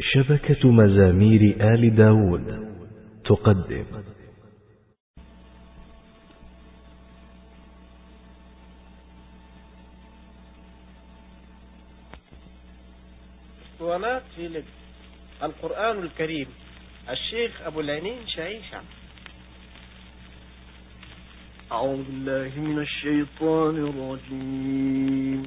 شبكة مزامير آل داود تقدم. اسطوانات في القرآن الكريم. الشيخ أبو العينين شعيشة أعوذ بالله من الشيطان الرجيم.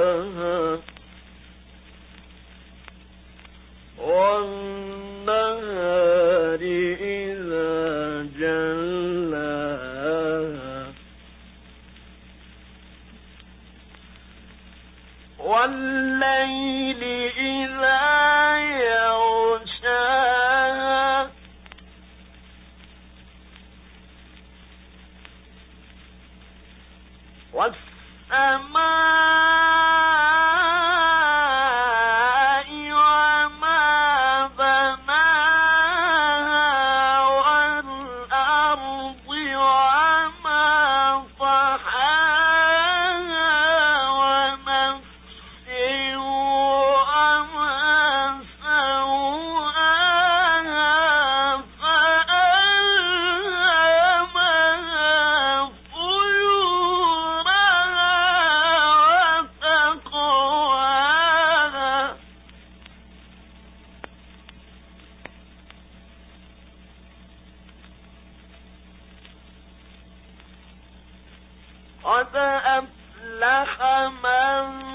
والليل إذا والسماء قد أفلح من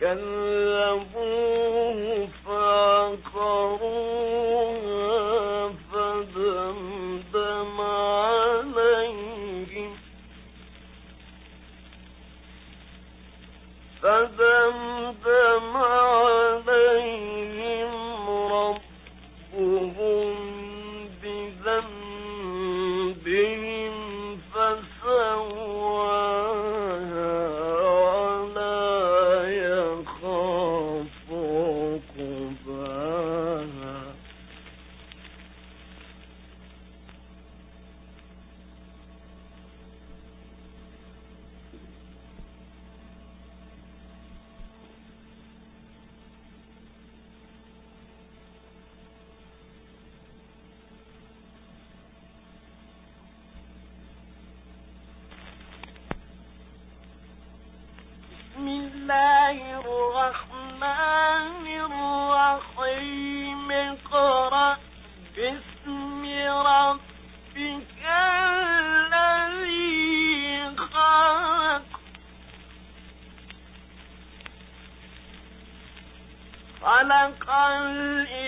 فكذبوه فعقروها خلق الإنسان.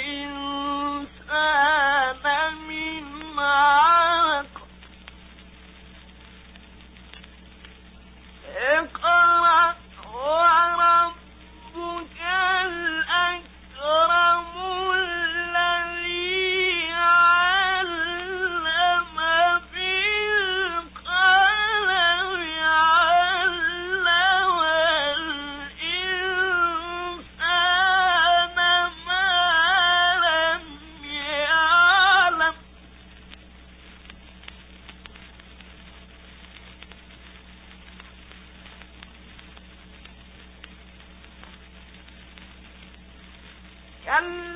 أن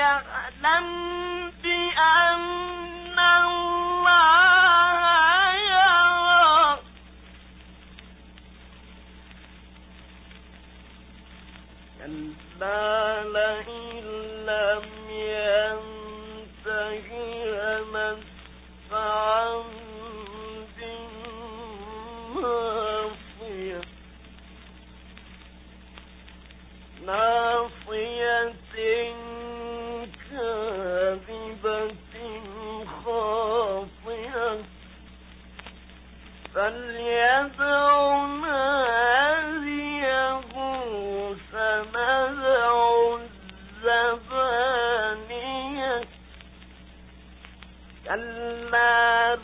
يعلم بأنه كلا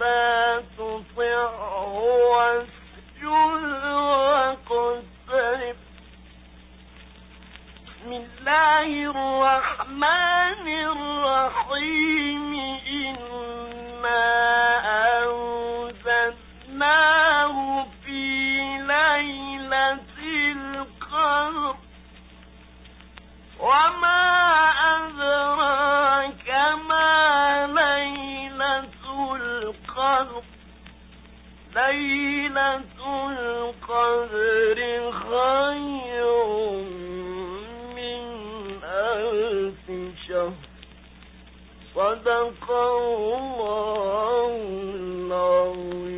واسجد بسم الله الرحمن الرحيم. ليلة القدر خير من ألف شهر. صدق الله العظيم.